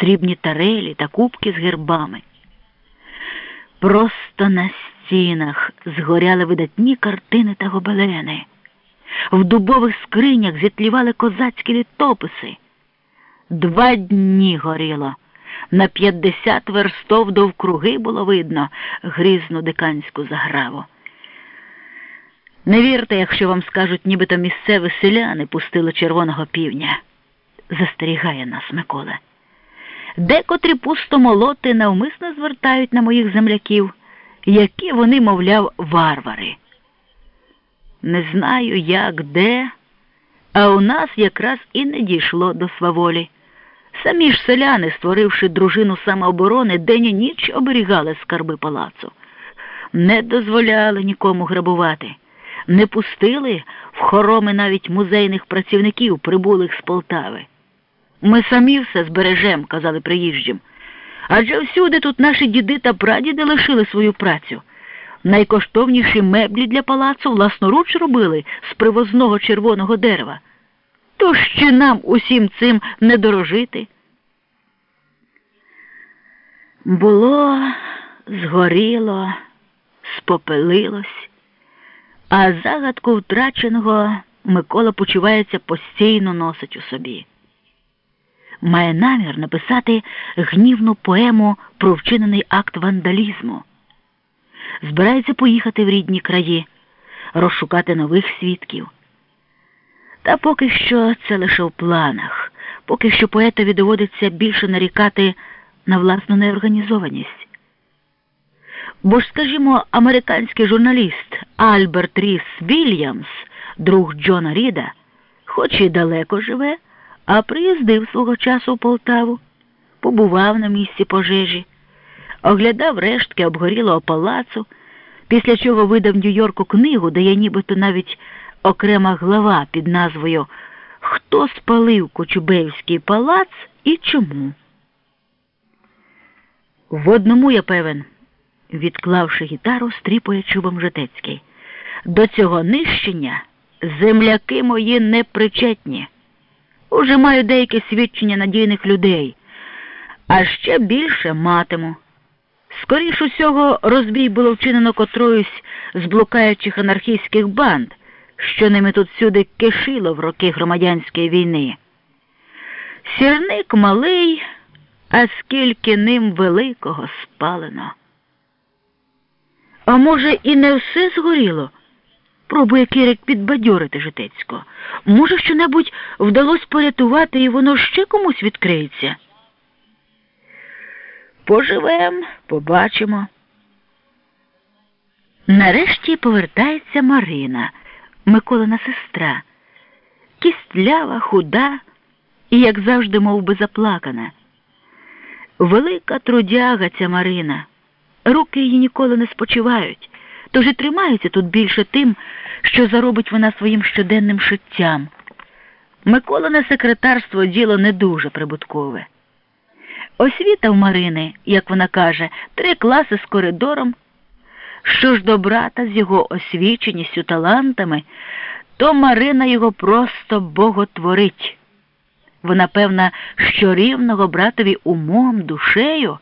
срібні тарелі та кубки з гербами. Просто на стінах згоряли видатні картини та гобелени. В дубових скринях зітлівали козацькі літописи. Два дні горіло. На п'ятдесят верстов довкруги було видно грізну диканську заграву. Не вірте, якщо вам скажуть, нібито місцеві селяни пустили червоного півня, застерігає нас Микола. Декотрі пустомолоти навмисно звертають на моїх земляків, які вони, мовляв, варвари. Не знаю, як, де, а у нас якраз і не дійшло до сваволі. Самі ж селяни, створивши дружину самооборони, день і ніч оберігали скарби палацу, не дозволяли нікому грабувати, не пустили в хороми навіть музейних працівників, прибулих з Полтави. Ми самі все збережем, казали приїжджим. Адже всюди тут наші діди та прадіди лишили свою працю. Найкоштовніші меблі для палацу власноруч робили з привозного червоного дерева. То ще нам усім цим не дорожити. Було, згоріло, спопелилось, а загадку втраченого Микола почувається постійно носить у собі. Має намір написати гнівну поему про вчинений акт вандалізму. Збирається поїхати в рідні краї, розшукати нових свідків. Та поки що це лише в планах, поки що поетові доводиться більше нарікати на власну неорганізованість. Бо ж, скажімо, американський журналіст Альберт Ріс Вільямс, друг Джона Ріда, хоч і далеко живе, а приїздив свого часу в Полтаву, побував на місці пожежі, оглядав рештки обгорілого палацу, після чого видав Нью-Йорку книгу, де є нібито навіть окрема глава під назвою Хто спалив Кочубеївський палац і чому? В одному я певен, відклавши гітару, стріпує чубом Житецький. До цього нищення земляки мої непричетні. Уже маю деяке свідчення надійних людей, а ще більше матиму. Скоріш усього, розбій було вчинено котроюсь з блукаючих анархістських банд, що ними тут всюди кишило в роки громадянської війни. Сірник малий, а скільки ним великого спалено. А може, і не все згоріло? Пробує Кирик підбадьорити Житецького. Може, що-небудь вдалося порятувати і воно ще комусь відкриється. Поживем, побачимо. Нарешті повертається Марина, Миколина сестра, кістлява, худа і, як завжди, мов би, заплакана. Велика трудяга ця Марина. Руки її ніколи не спочивають, тож і тримаються тут більше тим, що заробить вона своїм щоденним шиттям. Миколине секретарство діло не дуже прибуткове. Освіта в Марини, як вона каже, три класи з коридором. Що ж до брата з його освіченістю талантами, то Марина його просто боготворить. Вона певна, що рівного братові умом, душею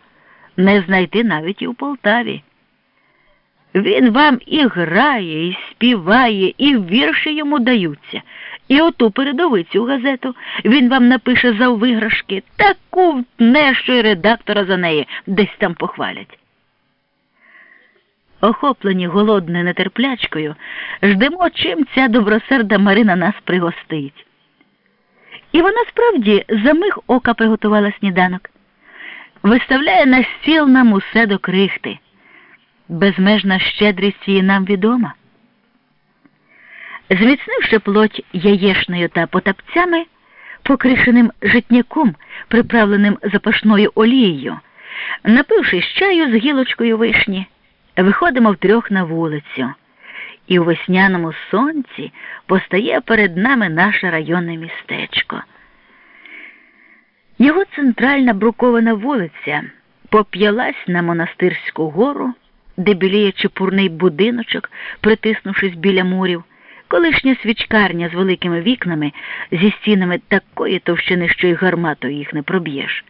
не знайти навіть і в Полтаві. Він вам і грає, і співає, і вірші йому даються. І оту передовицю газету він вам напише за виграшки, таку втне, що й редактора за неї десь там похвалять. Охоплені голодною нетерплячкою, ждемо, чим ця добросерда Марина нас пригостить. І вона справді за миг ока приготувала сніданок, виставляє на стіл нам усе до крихти. Безмежна щедрість її нам відома. Зміцнивши плоть яєшнею та потапцями, покришеним житняком, приправленим запашною олією, напившись чаю з гілочкою вишні, виходимо втрьох на вулицю, і у весняному сонці постає перед нами наше районне містечко. Його центральна брукована вулиця поп'ялась на монастирську гору, де біліє чепурний будиночок, притиснувшись біля мурів колишня свічкарня з великими вікнами зі стінами такої товщини, що й гарматою їх не проб'єш.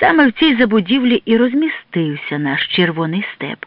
Саме в цій забудівлі і розмістився наш червоний степ,